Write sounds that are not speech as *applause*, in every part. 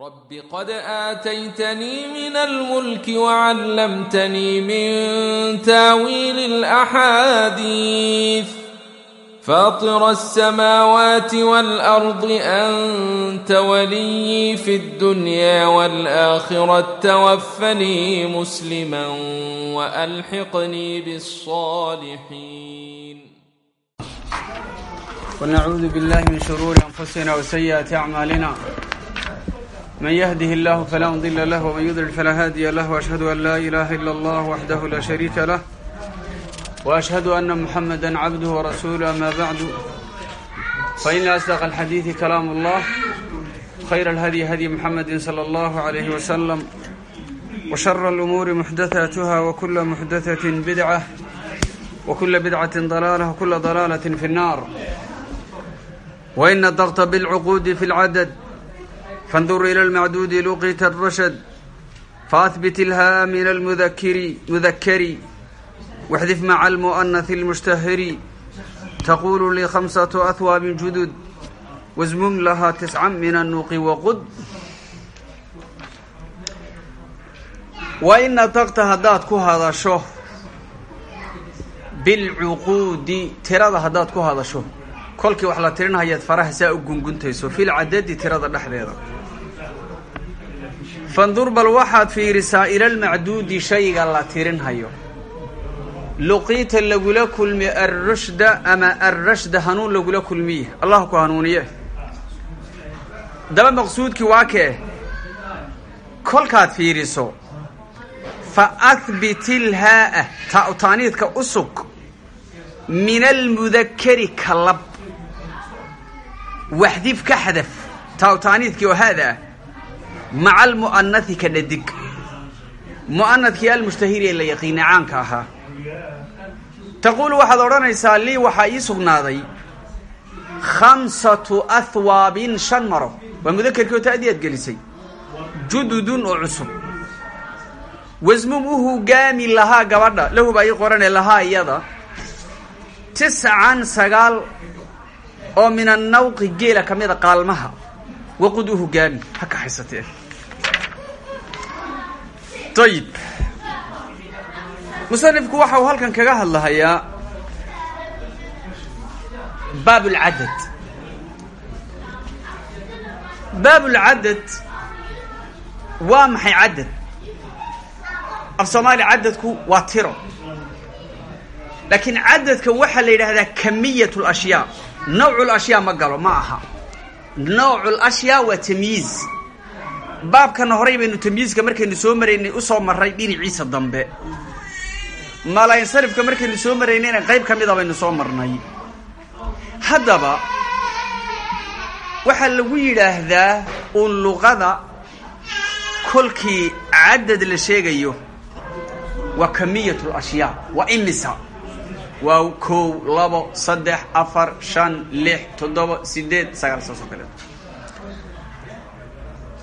رب قد آتيتني من الملك وعلمتني من تاويل الأحاديث فاطر السماوات والأرض أنت ولي في الدنيا والآخرة توفني مسلما وألحقني بالصالحين ونعوذ بالله من شرور أنفسنا وسيئات أعمالنا من يهده الله فلا مضل له ومن يضلل فلا هادي له وأشهد أن لا إله إلا الله وحده لا شريك له وأشهد أن محمدا عبده ورسوله أما بعد فإن أصدق الحديث كلام الله خير الهدي هدي محمد صلى الله عليه وسلم وشر الأمور محدثاتها وكل محدثة بدعة وكل بدعة ضلالة وكل ضلالة في النار وإن الضغط بالعقود في العدد fandur ila almacduudi luqita arashad faahbit ilha min almudakiri mudakari waxdif maca almu'anasi almushtahiri taqulu lii khamsatu ahwaabin judud wasmum lahaa tiscan min annuqi waqud wa ina taqta haddaad ku hadasho bilcuquudi tirada haddaad ku hadasho kolkii wax la tirinahayaad faraha saa u gunguntayso filcadadi tirada dhexdeeda fandur bal waxaad fiirisaa ilalmacduudi shayga la tirinhayo. Luqiita lagula kulmi arrushda ama arrashda hanuun lagula kulmiye. Allah ku hanuuniye. Daba maqsuudkii waa kee? Kolkaad fiiriso. Fa ahbit ilhaaa taaniidka u sug. Min almudakari ka lab waxdif ka xadaf. Taawtaaniidkii oo haada. ah maca almu'anahi ka dhadig mu'anadkii almushtahiri ee la yaqiina caanka ahaa taquulu waxaad odhanaysaa lii waxaa ii sugnaaday khamsatu ahwaabin shan maro waa mudakerkii oo ta'dii aad gelisay jududun oo cusub wasmum u hogaami lahaa gabadha lahu baa ii qorane lahaa iyada tiscan sagaal oo min annawqi geela ka mida qaalmaha waqud u hogaami ha kaxaysatee ayib musanifku waxa uu halkan kaga hadlahayaa baab lcadad baab lcadad waa maxay cadad af soomaali cadadku waa tiro laakiin cadadka waxaa la yidhaahdaa kamiyat lashyaa nawcu lashyaa ma galo ma aha nawcu lashyaa waa tamyiiz baabkana horay baynu tamyiizka markaynu soo maraynay u soo maray dhinaciisa dambe. Malansarifka markaynu soo maraynayna qayb ka mida baynu soo marnay. Haddaba waxaa lagu yidhaahdaa uun luqada kolkii cadad la sheegayo. Waa kamiyat lashyaa waa imisa waa kow labo saddex afar shan lix toddoba sideed sagaal saas oo kaleeto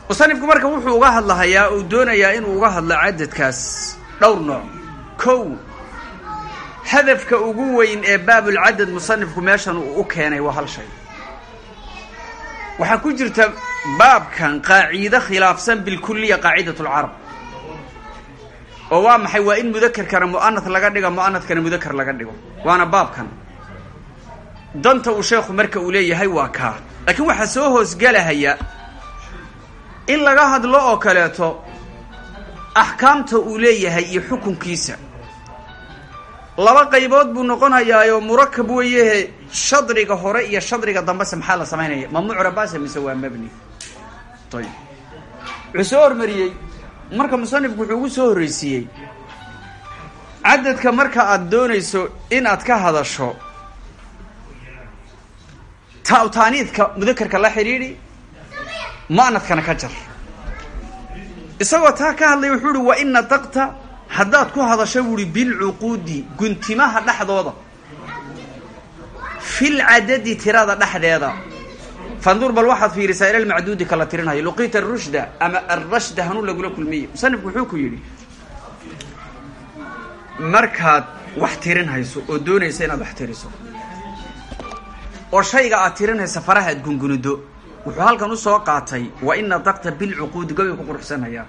musanifku marka wuxuu uga hadlahayaa uu doonayaa inuu uga hadlo cadadkaas dhowr nooc. Kow hadafka ugu weyn ee baabulcadad musanifku meeshan uu u keenay waa hal shay. Waxaa ku jirta baabkan qaaciide khilaafsan bilkuliya qaacidat lcarab oo waa maxay? Waa in mudakerkana mu'anath laga dhigo mu'anadkana mudakar laga dhigo. Waana baabkan. Danta uu sheekhu marka uu leeyahay waa kaa laakiin waxaa soo hoosgelahaya in laga hadlo oo kaleeto axkaamta uu leeyahay iyo xukunkiisa. Laba qaybood buu noqonayaayoo murakab weeyehe shadriga hore iyo shadriga dambese maxaa la samaynaya ma mise waa mabni? Ayib wuxuu hormariyey marka musanifku wuxuu ugu soo horreysiiyey. Cadadka marka aad doonayso in aad ka hadasho taawtaaniidka mudakerka la xidhiidhi mu'anadkana ka jar. Isagoo taa ka hadlaya wuxuu uhi wa ina daqta haddaad ku hadasho buuhi bilcuquudi guntimaha dhexdooda. Fil cadadi tirada dhexdeeda fandur bal waxaad fiirisaa ila lmacduudi kala tirinhayo luqiita arushda ama arrashda hanuun lagula kulmiye musanifku wuxuu ku yidhi markaad wax tirin hayso oo doonaysa inaad wax tiriso oo shayga aad tirinaysa faraha aad gungunido wuxuu halkan u soo qaatay wa in nadaqta bilcuquudi gobay ku quruxsanaya.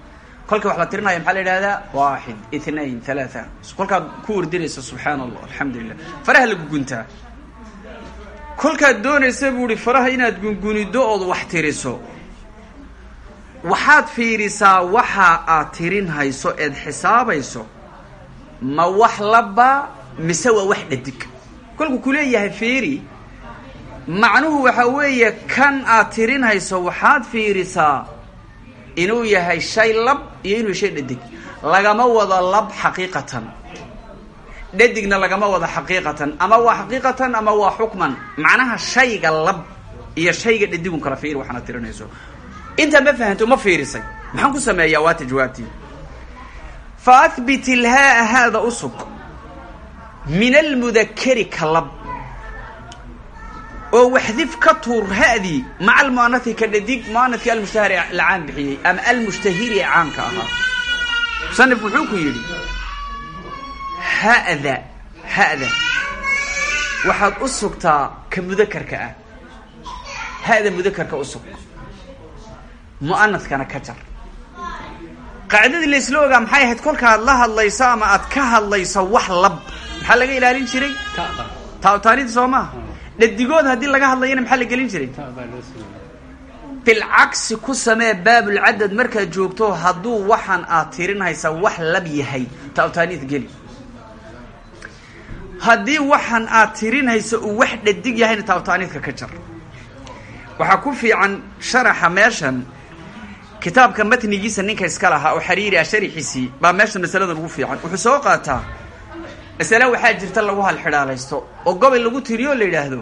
Kolka wax la tirinaya maxaa la yidhahdaa waaxid ithnain halaatha kolkaad ku wardiraysa subxaana allah alxamdu lilah faraha la guguntaa kolkaad doonaysa buu ihi faraha inaad gungunido ood wax tiriso. Waxaad fiirisaa waxa aad tirin hayso eed xisaabayso. Ma wax laba mise waa wax dhadig. Kolku kuleeyahay fiiri. Macnuhu waxa weeye kan aad tirin hayso waxaad fiirisaa inuu yahay shay lab iyo inuu shay dhadig. Lagama wado lab xaqiiqatan dhadigna lagama wado xaqiiqatan. Ama waa xaqiiqatan ama waa xukman. Macnaha shayga lab iyo shayga dhadigun kala fiiri waxaana tirinayso intaa ma fahanto ma fiirisay. Maxaan ku sameeyaa waata jawaabtii fa ilhaaa haada usug min almudakari ka oo waxdif ka tuur ha'dii maca almu'anathi ka dhadig mu'anathkii almushtahari la bixiyey ama almushtahiri caanka ahaa. Musanif wuxuu ku yidhi ha'da ha'da waxaad u sugtaa ka mudakarka ah ha'da mudakarka u sug mu'anathkana ka jar qaacidadii la isla ogaa maxay ahayd kolkaad la hadlayso ama aad ka hadlayso wax lab maxaa laga ilaalin jiray taawtaanidii soo maaha dhadigood haddii laga hadlayana maxaa la gelin jiray bilcagsi ku samee baabulcadad markaad joogto hadduu waxaan aad tirinhaysa wax lab yahay taawtaaniid geli haddii waxaan aad tirinhaysa uu wax dhadig yahayna taawtaaniidka ka jar waxaa ku fiican sharaxa meeshan kitaabka matnigiisa ninka iska lahaa oo xariiri ah sharixiisii baa meeshan masaladan ugu fiican. Wuxuu soo qaataa masale waxaa jirta lagu halxidhaalaysto oo gobol lagu tiriyo la yidhaahdo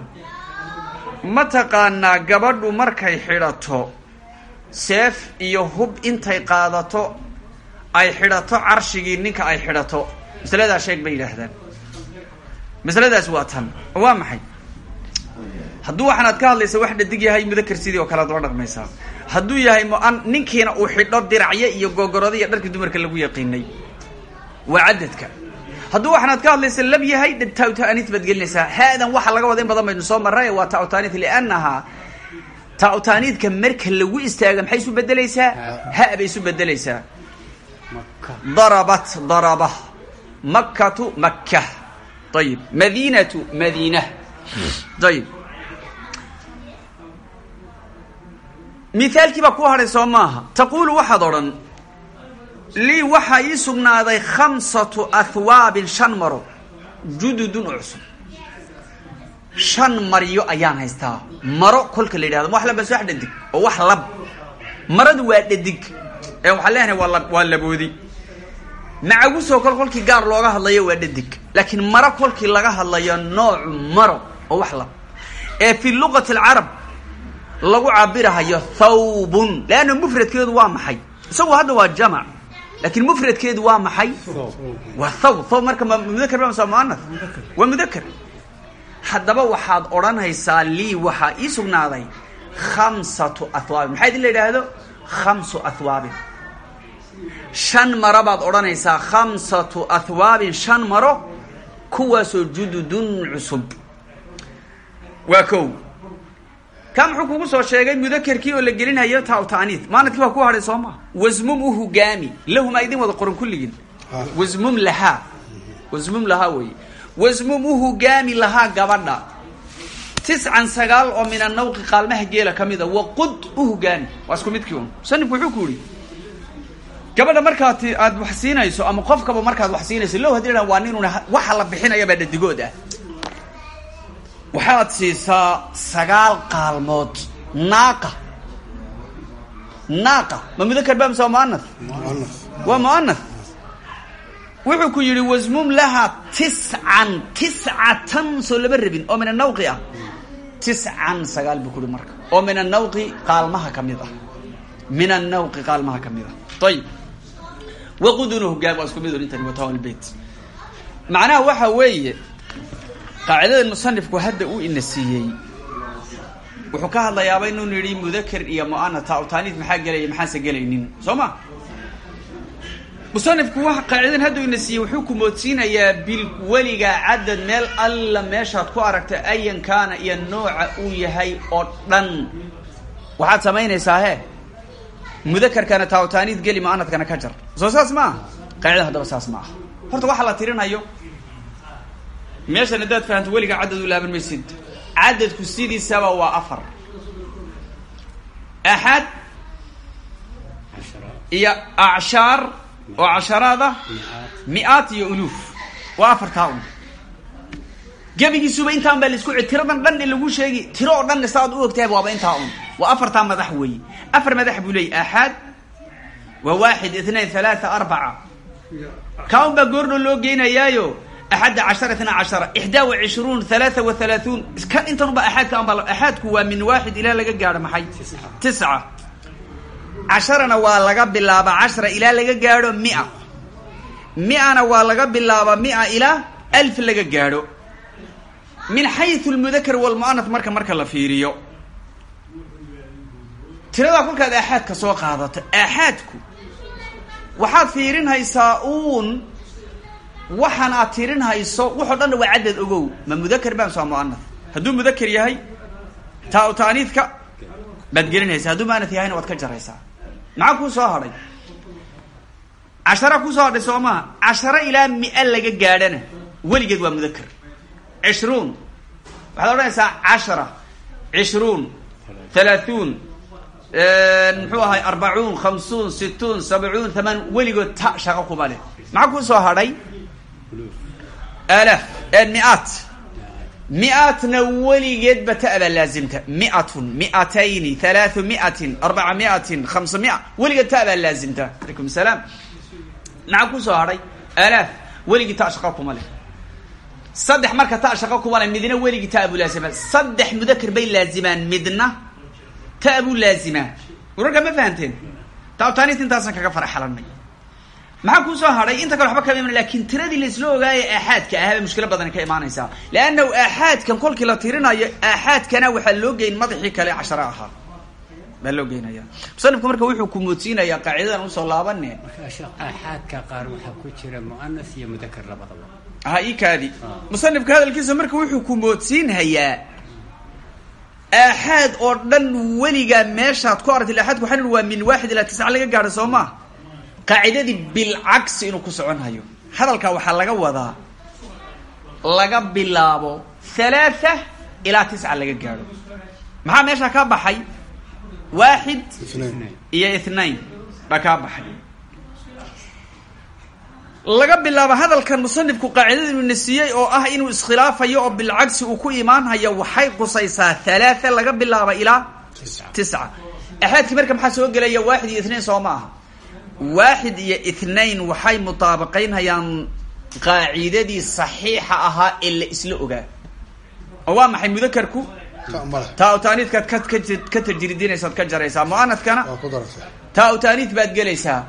ma taqaanaa gabadhu markay xidhato seef iyo hub intay qaadato ay xidhato carshigii ninka ay xidhato masaladaa sheeg bay yidhaahdaan masaladaas waa tan. Waa maxay? Hadduu waxaanaad ka hadlaysa wax dhadig yahay mudakar sidii oo kalead la dhaqmaysaa hadduu yahay muan ninkiina uu xidho diracyo iyo googorada iyo dharkii dumarka lagu yaqiinay. Waa cadadka hadduu waxaanaad ka hadlaysa lab yahay taawtaaniid baad gelinaysaa haadan waxa laga wada in badan baynu soo marray waa taawtaaniid liannahaa marka lagu istaaga maxay isu bedelaysaa ha bay isu bedelaysaa darabat daraba makkatu makka ayib madiinatu madiina ayib mithaalkii baa ku hadhay soo maaha taquulu waxaad odhan lii waxaa ii sugnaaday khamsatu ahwaabin shan maro jududun oo cusub shan maryo ayaan haystaa maro kolka la yidhahdo ma wax labas wax dhadig oo wax lab maradu waa dhadig ee waxaan leenahay waa waa laboodi macagusoo kol kolkii gaar looga hadlayo waa dhadig laakiin maro kolkii laga hadlayo noocu maro oo wax lab ee fi luqati alcarab lagu cabirahayo thawbun leanna mufradkeedu waa maxay? Isagu hadda waa jamac laakiin mufradkeedu waa maxay? Waa thawb. Thawb marka mudakar ba masa muanaf waa mudakar haddaba waxaad odhanaysaa lii waxaa ii sugnaaday khamsatu ahwaabin maxaa idin la yidhaahdo? Khamsu ahwaabin shan maro baad odhanaysaa khamsatu ahwaabin shan maro kuwaasoo jududun cusub. Waa kow. Ka muxuu kugu soo sheegay mudakerkii oo la gelinayo taawtaaniid maalintii baa ku hadhay soo maa wasmum u hugaami. Lahumaa idin wada qoran kulligin. Wasmum lahaa wasmum lahaa weeye wasmum u hugaami lahaa gabadha. Tiscan sagaal oo min annawqi qaalmaha geela ka mida. Waqud u hugaami. Waa isku midkii un musanifku wuxuu ku yihi gabadha markaad aad wax siinayso ama qofkaba markaad wax siinayso low haddii waa ninuna waxa la bixinaya baa dhadigood ah. Waxaad siisaa sagaal qaalmood naaqa. Naaqa. Ma mudakar ba mise waa muanath waa wuxuu ku yidhi wasmum laha tiscan tiscatan soo rabin oo min annawqi ah. Tiscan sagaal buu marka. Oo min annawqi qaalmaha ka mid ah. Min annawqi qaalmaha ka mid ah. Ayib waqudunu hogaam waa isku mid intani watawalbeyt macnaha waxa weeye qaacidadan musanifku hadda uu ina siiyey wuxuu ka hadlayaaba inuu yidhi mudaker iyo mu'anat taawtaaniid maxaa gelaya maxaanse gelaynin soo ma musanifku wa qaacidadan hadda uu ina siiyey wuxuu ku moodsiinayaa bil weligaa cadad meel alla meeshaad ku aragta ayan kaana iyo nooca uu yahay oo dhan waxaad samaynaysaa he mudakarkana taawtaaniid geli muanadkana ka jar. Soo saas ma? Aha qaacida haddaba saas ma. Horta waxaa la tirinayo meeshan haddaad fahanto weligaa cadad u laaban maysid. Cadadku sidiisaba waa afar. Axad iyo acshaar oo casharaada mi-aad iyo uluuf. Waa afartaa un. Gebigiisuba intaan baa la isku tiradan dhan lagu sheegi. Tiro oo dhanna u ogtahay waaba intaa waa afartaa madax weeye afar madax buu leeyay axad? Waa waaxid itnain halaata arbaca. Kaa un baa goorno loo geynayaayo axadda cashara itna cashara. Ixdaa wa cishruun halaata wa halaaثuun kan intanuba axaadka an baa axaadku waa min waaxid ilaa laga gaadho maxay? Tisca casharana waa laga bilaaba cashara ilaa laga gaadho mia. Mi-ana waa laga bilaaba mia ilaa alf laga gaadho. Min xayu lmudakar walmu'anath marka marka la fiiriyo tiradaa kolkaad aaxaadka soo qaadato aaxaadku. Waxaad fiirinhaysaa uun. Waxaan aad tirinhayso waxoo dhanna waa cadad ogow. Ma mudakar baa mise waa mu'anath hadduu mudakar yahay taa taaniidka baad gelinaysaa. Hadduu mu'anath yahayna waad ka jaraysaa. Maxaa kuu soo hadhay? Cashara ku soo hadhay soo maha casharo ilaa mi-a laga gaadhana. Weligeed waa mudakar cishruun. Waxaad odhanaysaa cashara. Cishruun. Halaaثuun muxuu ahay arbacuun khamsuun situun sabcuun hamaan weligood ta shaqo kuma leh. Maxaa kuu soo hadhay? Alaaf mi-aat. Mi-aatna weligeedba ta baa laazimta. Miatun miatayni halaathu miatin arbaca miatin khamsa mia. Weligeed ta baa laazimta. Alaykum salaam. Maxaa ku soo hadhay? Alaaf weligii ta shaqa kuma saddex marka ta shaqa kuma midna weligii ta laazima. Saddex mudakar bay laazimaan midna ta buu laazimaa ma fahanteen taabtaanit intaasan kaga faraxalanay maxaa kuusoo hadhay inta kale waxba kama iman laakiin tiradii laisla ogaayo aaxaadka ahaaba mushkilo badani ka imaanaysaa leannahu aaxaadkan kolkii la tirinayo aaxaadkana waxaa loo geyn madaxii kale cashara ahaa baa loo geynaya musanifku marka wuxuu kumoodsiinayaa qaacidadan u soo laabane aaxaadka qaar waxaa ku jira mu'anas iyo mudakar labadaba ha ii kaadi musanifka hadalkiisa marka wuxuu kumoodsiinhayaa aaxaad oo dhan weligaa meeshaad ku aragtay aaxaadku waxaa waa min waaxid ilaa tisca laga gaadho soo maa qaacidadii bilcagsi inuu ku soconhayo hadalkaa waxaa laga wadaa laga bilaabo halaatha ilaa tisca laga gaadho. Maxaa meeshaa kaa baxay? Waaxid iyo ithnain baa kaa baxay laga bilaabo hadalkan musanifku qaacidada inuu nasiiyey oo ah inuu iskhilaafayo oo bilcagsi uu ku imaanhayo waxay qusaysaa halaatha laga bilaabo ilaa tisca axaadkii marka maxaa soo gelaya waaxid iyo ithnain soo ma aha. Waaxid iyo ithnain waxay mutaabaqaynhayaan qaacidadii saxiixa ahaa ee la isla ogaa. Oo waa maxay mudakarku taa taaniidkaad ka ka tajridinaysaad ka jaraysaa. Mu'anadkana taa taaniid baad gelaysaa.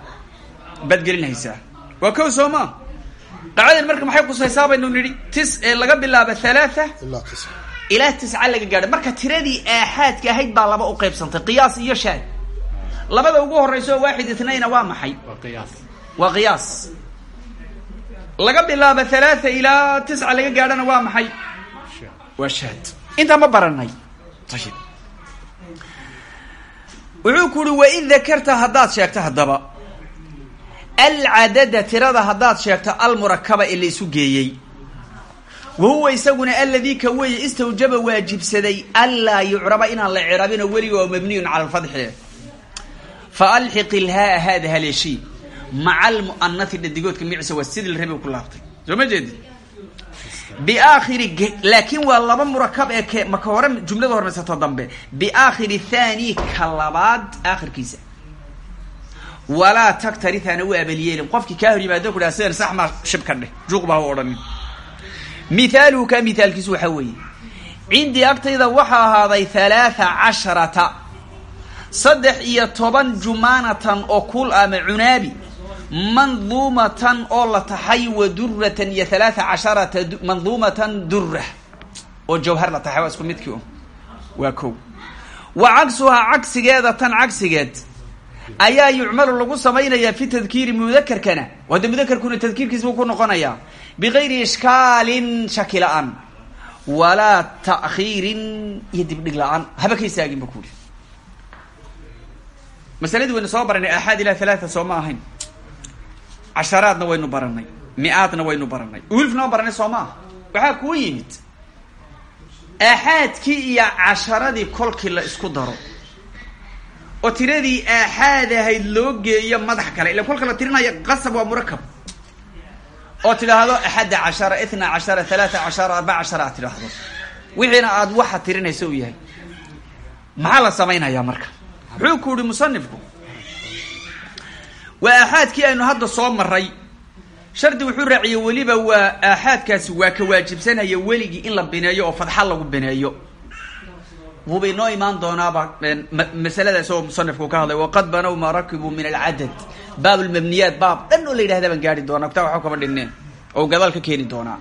Baad gelinaysaa waa kow soo ma. Qaacidan marka maxay qusaysaa baynu nidhi tis ee laga bilaaba halaatha ilaa tisca laga gaadho marka tiradii aaxaadka ahayd baa laba u qaybsantay qiyaas iyo shaad labada ugu horeyso waaxid ithnayna waa maxay? Waa qiyaas. Laga bilaaba halaatha ilaa tisca laga gaadhana waa maxay? Waa shaad intaa ma baranay ayib wuxuu ku uhi wain dakarta haddaad sheegto haddaba alcadada tirada haddaad sheegto almurakaba ee la isu geeyey wa huwa isaguna aladii ka weeye istawjaba waajibsaday anlaa yucraba inaan la cirabino weliga oo mabniyun cala alfadxi fa alxiq ilhaa haada haleeshii maca almu'anati dhadigoodka micisa waa sidii la rabi ku laabtay soo ma jeedi biaakhiri laakin waa laba murakab ee ke maka hore jumlada hormaysato dambe biaakhiri thani ka labaad aakhirkiisa walaa tagtarith ana u abaliyeelin qofkii kaa hor yimaado ku dhaha sax maa shib ka dheh juuq baa ha odhanin mithaaluhu ka mithaalkiisu waxaa weeye cindii agtayda waxaa ahaaday halaatha casharata saddex iyo toban jumaanatan oo kuul ama cunaabi manduumatan oo la taxay wa duratan iyo halaatha casharata manduumatan dura oo jawhar la taxay waa isku midkii kow wa cagsuhaa cagsigeeda tan cagsigeed ayaa yucmalu lagu samaynayaa fi tadkiiri mudakarkana hadda mudakarkuna tadkiirkiisa buu ku noqonayaa bigayri ishkaalin shaki la'aan walaa ta'khiirin iyo dibdhig la'aan. Haba ka istaagin ba kuuri masaladii waynu soo baranay aaxaad ilaa halaata soo ma ahayn. Casharaadna waynu baranay mi-aadna waynu baranay waa baranay soo maaha waxaa kuu yimid aaxaadkii iyo casharadii kolkii la isku daro oo tiradii aaxaad ahayd loo geeyo madax kale. Ila kolka la tirinaya qasab waa murakab oo tidhaahdo axadda cashara itna cashara halaata cashara arbaca cashara aad tidhaahdo. Wixiina aad waxa tirinaysa uu yahay. Maxaa la samaynayaa marka? Muxuu ku yihi musanifku waa aaxaadkii aynu hadda soo maray shardi wuxuu raaciyey weliba waa aaxaadkaasi waa ka waajibsanaya weligii in la bineeyo oo fadxa lagu bineeyo wuuba inoo imaan doonaaba masalada isagoo musanifku ka hadlay waqad banow maa rakibuu min alcadad baab lmabniyaat baab dhan oo la yidhahda baan gaari doonaa kitaab waxba kama dhinneen oo gadaal ka keeni doonaa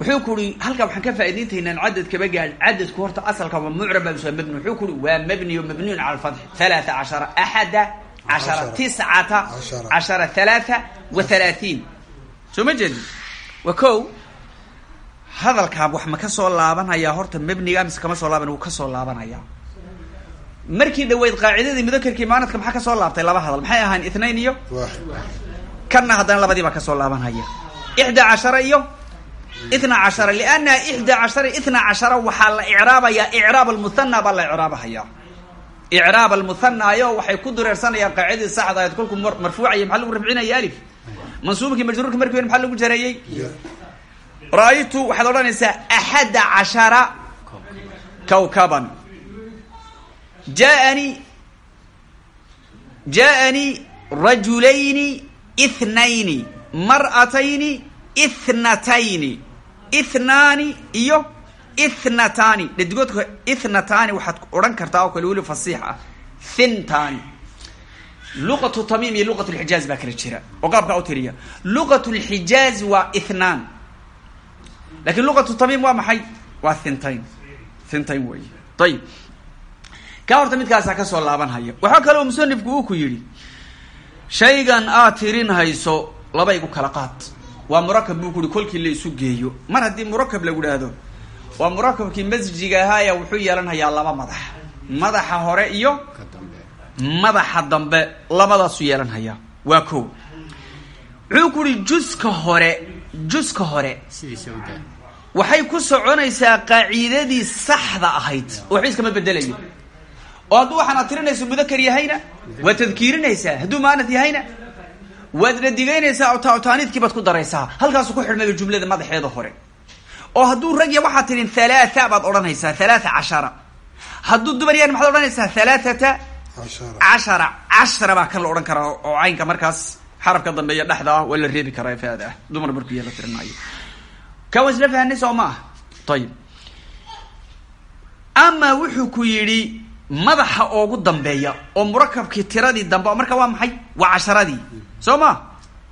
wuxuu ku uhi halkaa waxaan ka faa'idayntaynaan cadad kaba gaadhin cadadku horta asalka waa mucrab baa waa mabni wuxuu ku uhi waa mabni o mabniyun cala alfatxi halaata cashara axada cashara tiscata cashara halaata wa halaatiin soo ma jeedi waa ko hadalkaa wax ma ka soo laabanayaa horta mabniga mise kama soo laaban wuu ka soo laabanaya. Markii dhaweyd qaacidadii mudakerkii maanadka maxaa ka soo laabtay laba hadal? Maxay ahaan ithnain iyo? Kanna haddana labadii baa ka soo laabanhaya ixda cashara iyo? Itna cashara. Lianna ixda cashara itna cashara waxaa la icraabayaa icraab almuthana baa la icraabahaya. Icraab almuhanaayo waxay ku dureersanayaan qaacidadii saxda ahayd kolkuu marfuucaya maxaa lagu rafcinaya alif? Mansuubkii majruurki markii wen maxaa lagu jareeyey ra'aytu waxaad odhanaysaa axada cashara kawkaban jaaanii jaaanii rajulayni ithnayni mar'atayni ithnatayni ithnaani iyo ithnatani dhadigoodka ithnatani waxaad odhan kartaa oo kale weli fasiix ah thintani luqatu tamiim iyo luqat lxijaaz baa kala jira oo qaabkaa u tiriya luqat lxijaaz waa ithnaan laakiin luqatu tamiim waa maxay? Waa thintain thintain wey ayib kaa horta midkaasaa ka soo laabanhaya waxaa kaloo musanifku uu ku yidhi shaygan aad tirin hayso laba igu kala qaad waa murakab buu ku yihi kolkii la isu geeyo. Mar haddii murakab lagu dhaahdo waa murakabkii masjiga ahaaya wuxuu yeelanhayaa laba madax. Madaxa hore iyo madaxa dambe labadaasuu yeelanhayaa. Waa ko wuxuu ku yihi juska hore juska hore. Waxay ku soconaysaa qaacidadii saxda ahayd. Oo waxba iskama bedelayo oo hadduu waxaanaad tirinayso mudakar yahayna waad tadkiirinaysaa hadduu maanad yahayna waad dhadigaynaysaa awtaaniidkii baad ku daraysaa. Halkaasu ku xidhmaya jumlada madaxeeda hore. Oo hadduu rag ya waxaad tirin halaata baad odhanaysaa halaata cashara. Hadduu dumar yahan maxaad odhanaysaa halaaata cashara. cashara baa kan la odhan karaa oo caynka markaas xarafka dambeeya dhexda ah waa la reebi karaa faada. Ah dumar markuu yaalla tirinaayo ka waa isla fahanay soo ma ah ayib ama wuxuu ku yidhi madaxa oogu dambeeya oo murakabkii tiradii dambe marka waa maxay? Waa casharadii. Soo ma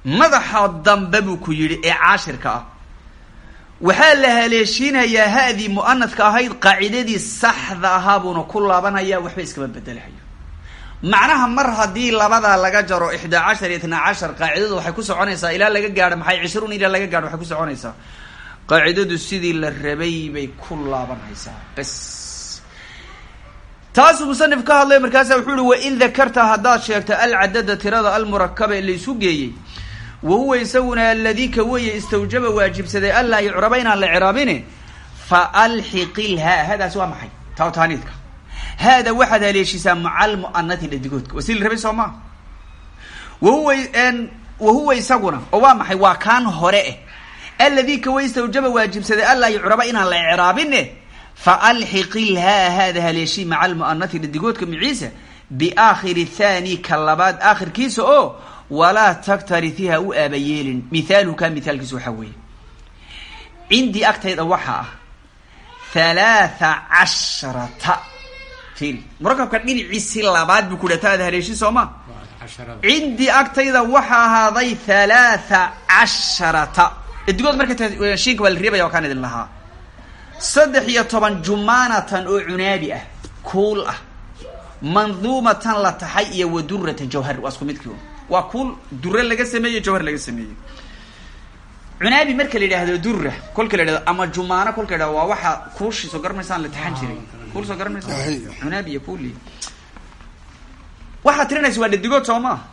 madaxa dambe buu ku yidhi ee caashirka ah. Waxaa la haleeshiinayaa haddii ahayd qaacidadii saxda ahaa buuna ku laabanaya waxba iskama bedelahayo macnaha mar haddii labadaa laga jaro ixdaa cashar iyo itnaa cashar qaacidadu waxay ku soconaysaa ilaa laga gaadho maxay cishruun ilaa laga gaadho waxay ku soconaysaa. Qaacidadu sidii la rabay bay ku laabanaysaa bes taasuu musanif ka hadlay markaasa wuxuu uhi wain dakarta haddaad sheegto alcadada tirada almurakaba ee laysu geeyey wa huwa isaguna aladii ka weeye istawjaba waajibsaday anlaa yucraba inaan la ciraabine fa alxiqilhaa hadaas waa maxay? Taawtaaniidka haada waxaad haleeshisaa macal mu'anati dhadigoodka waa si la rabay soo maa wahuwa isaguna oo waa maxay waa kaan hore eh ka wey istawjaba waajibsaday anlaa yucraba inaan la ciraabine fa alxiqilhaa haada haleeshii maca almu'anati dhadigoodka maciisa biaakhiri thani ka labaad aakhirkiisa oo walaa taktarifiha u aabayeelin mithaaluhu kaa mithaalkiisa waxaa weeye cindii agtayda waxaa ah halaatha fiiri murakabka dhinaciisi labaad buu ku haleeshi soo ma? Cindii agtayda waxaa ahaaday halaatha casharata. Dhadigood marka shiinka waa la reebaya waa kaan idin lahaa. Saddex iyo toban jumaanatan oo cunaabi ah kuul ah. Manduumatan la taxay iyo waduratan jawhar waa isku midkii waa kuul dure laga sameeyey jawhar laga sameeyey. Cunaabi marka la yidhaahdo dura kolka la yidhahdo ama jumaano kolka la yidhahdo waa waxa kuushi soo garanaysaan la taxan jiray kuul soo garanaysaan cunaabi iyo waxaad tirinaysa waa dhadigood soo maaha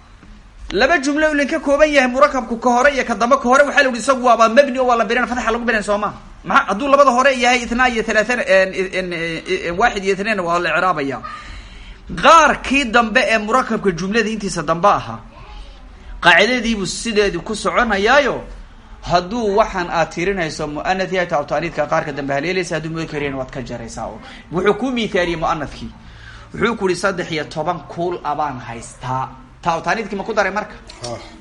laba jumlo ulin ka kooban yahay murakabku ka hore iyo ka dambe ka hore waxaa la ihi isagu waaba mabni o waa la biran fataxa lagu biran soo maha maa hadduu labada hore yahay itnaa iyo talaatan waaxid iyo itnain waa la icraabaya. Qaarkii dambe ee murakabka jumlada intiisa dambe ahaa qaacidadiibuu sideedii ku soconayaayo hadduu waxaan aad tirinayso muanath yahay taawtaaniidka qaarka dambe haleelaysa hadduu mudakaryan waad ka jaraysaa. Wuxuu ku miithaaliyey muanadkii wuxuu ku yihi saddex iyo toban kuul abaan haystaa. Taawtaaniidkii ma ku daray marka?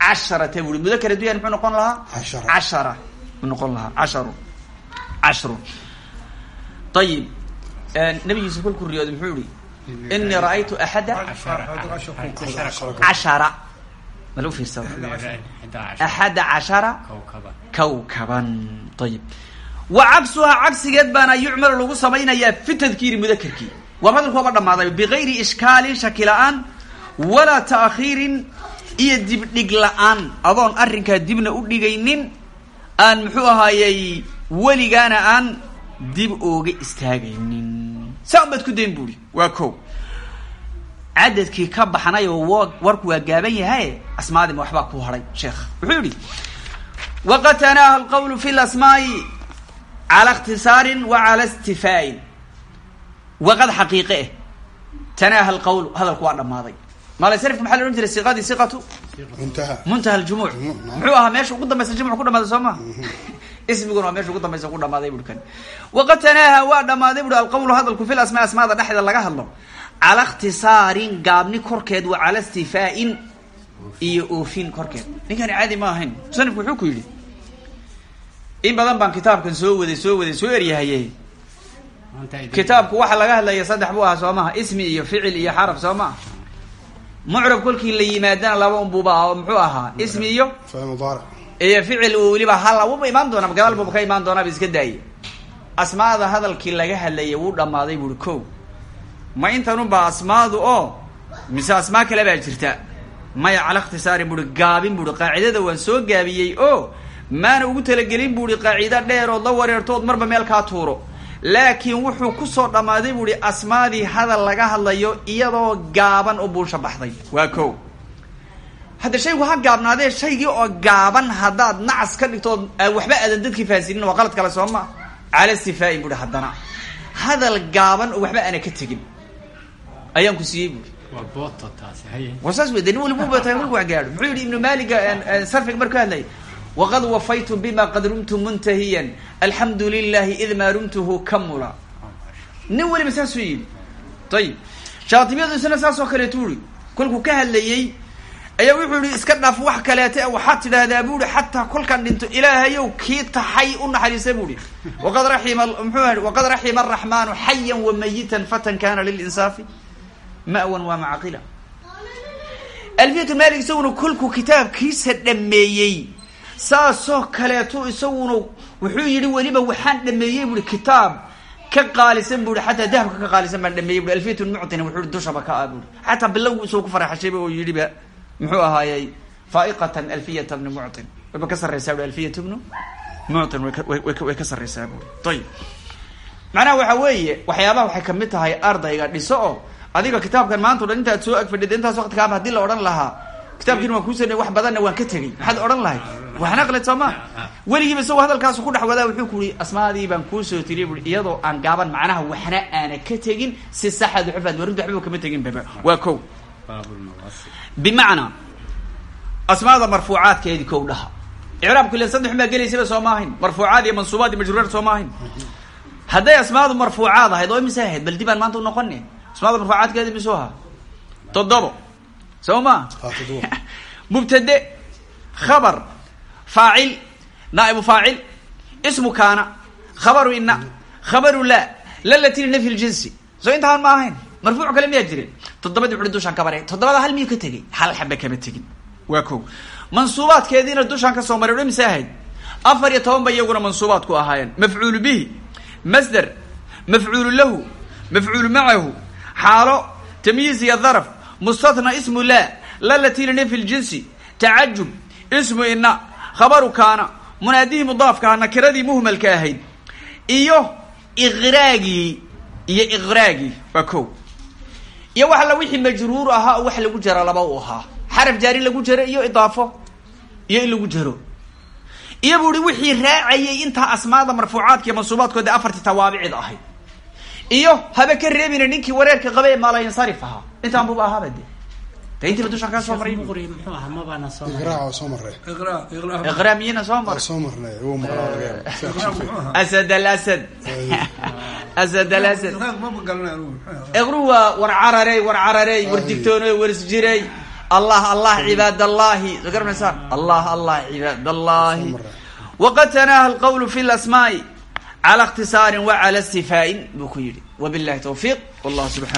Casharata bui mudakar hadduu yahay muxuu noqon lahaa? Cashara. U noqon lahaa. Casharu. Cashrun ayib nabigiisa kolkuu riyooday muxuu yihi inii ra'aytu axada cashara mal ufiirsada axada cashara kawkaban ayib wa cagsuhaa cagsigeed baana yucmalu lagu samaynayaa fi tadkiiri mudakerkii waa hadalku waaba dhamaaday bigayri ishkaalin shaki la'aan walaa ta'khiirin iyo dibdhig la'aan adoon arrinkaa dibna u dhigaynin aan muxuu ahaayey weligaana aan dib ooga istaagaynin saan baad ku dayn buuri waa ko cadadkii ka baxnay oo warku waa gaaban yahay asmaadima waxbaa ku haray sheekh wuxuu yihi waqad tanaaha alqawlu fi lasmaa'i cala ikhtisaarin wa cala istifaain waqad xaqiiqe eh tanaaha alqawlu hadalku waa dhamaaday malasrifka maxa la odhan jiray? Siqadii siqatu? Muntaha. Muntaha aljumuc muxuu ahaa meesha ugu dambaysa jumuc ku dhamaaday soo ismiguna waa meesha ugu dambaysa ku dhamaaday bui kan waa dhamaaday bui alqawlu hadalku fi lasmaa asmaada dhexda laga hadlo. Cala ikhtisaarin gaabni korkeed wa cala istifaain iyo oofin korkeed. Ninkani caadi ma ahayn. Musanifku wuxuu ku yidhi in badan baan kitaabkan soo waday soo waday soo eryahaye. Kitaabku waxa laga hadlaya saddex buu ahaa soo ismi iyo ficil iyo xaraf soo mucrab kolkii la yimaadana laba unbuuba ah oo muxuu ahaa? Ismi iyo iyo ficil uu weliba hal wuba imaan doonaa gadaal buuba ka imaan doonaaba iska daayay asmaada hadalkii laga hadlayay wuu dhamaaday buuri ko ma intanunba asmaadu oo mise asmaa kale baa jirta? Maya cala ikhtisaarin buuri gaabin buuri qaacidada waan soo gaabiyey oo maana ugu talagelin buuri qaacido dheerood la wareertood marba meel kaa tuuro. Laakiin wuxuu ku soo dhammaaday buuhi asmaadii hadal laga hadlayo iyadoo gaaban oo buunsha baxday. Waa ko hadda shaygu ha gaabnaadee shaygii oo gaaban haddaad nacas ka dhigtood waxba aadan dadkii fahansiinin waa qalad kale soo ma. Cala istifaain buuhi haddana. Hadal gaaban oo waxba aana ka tegin. Ayaan ku siiyey haye waa saas wey de nin waliba ubata kolku wax gaadho. Muxuu yihi ibnu maaliga sarfiga markuu hadlayay waqad wafaytu bima qad rumtu muntahiyan alxamdu lilahi id maa rumtuhu kamula. Nin weliba saasuu yidhi. Ayib shaatibiyadusna saas oo kaleetu uri kolkuu ka hadlayey ayaa wuxuu yihi iska dhaaf wax kaleeta e waxaad tidhaahdaa buuhi xataa kolkaan dhinto ilaahayow kii taxay u naxariisa buuhi waqad raxima muxuu yihi waqad raxima araxmaanu xayan wa mayitan fatan kana lilinsaafi ma'wan waa macaqila alfiyat malik isaguna kolkuu kitaabkiisa dhameeyey saasoo kaleeto isaguna wuxuu yihi weliba waxaan dhameeyey buui kitaab ka qaalisan buui xataa dahabka ka qaalisan baan dhameeyey bui alfiyat muctina wuxuu i dushaba ka ah buui xataa bilowgu isuu ku faraxashayba oo yidhiba muxuu ahaayey faaiqatan alfiyata bni muctin wayba ka sarreysaa bui alfiyat bnu muctin way ka sarreysaa bui ayib waxa weeye waxyaabaha waxay ka mid tahay ardayga dhiso oo adiga kitaabkan maanta o dhan intaad soo agfadhid intaas wakti kaaba haddii la odhan lahaa kitaabkiina waan kuusana wax badanna waan ka tegey. Maxaad odhan lahayd? Waxna aqlid soo ma? Weligiiba isagoo hadalkaasu ku dhex wadaa wuxuu ku yihi asmaadii baan kuusoo tiriyay bui iyadoo aan gaaban macnaha waxna aana ka tegin si saxaad xufaad warinta waxba kama tegin baba waa ko bimacnaa asmaada marfuucaadkeedi kow dhaha. Icraabku ilan saddex baa gelaysaba soo ma ahayn marfuucaad iyo mansuubaad iyo majruuraad soo ma ahayn hadday asmaadu marfuucaad ahayd oo imise ahayd bal dibaan maanta unoqone asmaada marfuucaadkeedi misuu ahaa? Toddobo. Soo ma? *laughs* Mubtade khabar faacil naa'ibu faacil ismu kaana khabaru ina khabaru laa lalatin nafyi ljinsi soo intaan ma ahayn marfuuc kale miyaa jirin toddobadii wuxuhi dushaan ka bare toddobada hal miyuu ka tegey hal xabe kama tegin. Waa ko mansuubaadkeediina dushaan ka soo maray imise ahayd? Afar iyo toban ba iyaguna mansuubaad ku ahaayeen. Mafcuulu bihi masder mafcuulu lahu mafcuulu macahu xaalo tamyiiz iyo daraf mustatna ismu laa lalatina nafyi ljinsi tacajub ismu ina khabaru kaana munaadihii mudaafkaha nakiradii muhmalka ahayd iyo iqraagii iyo iqraagii waa ko iyo wax alla wixii majruur ahaa oo wax lagu jaro laba u ahaa. Xaraf jaari lagu jaro iyo idaafo. Iyo in lagu jaro. Iyo bu uhi wixii raacayay intaa asmaada marfuucaadka iyo mansuubaadkooda afartii tawaabicid ahayd. Iyo haba ka reebina ninkii wareerka qaba ee maalayansarif ahaa. Intaan buba ahaaba de de intiiba dushaan kaa soo maray mabaana soo maray. Asad alasad *laughs* iqru waa war cararey war cararey war digtoonoy war isjirey allah allah cibaad allahi soo garanaysaan allah allah cibaad allahi Soo maray. waqad tanaaha alqawlu fi lasmaa'i cala ikhtisaarin wa cala istifaain buu ku yidhi wabillahi tawfiiq wallahu subxana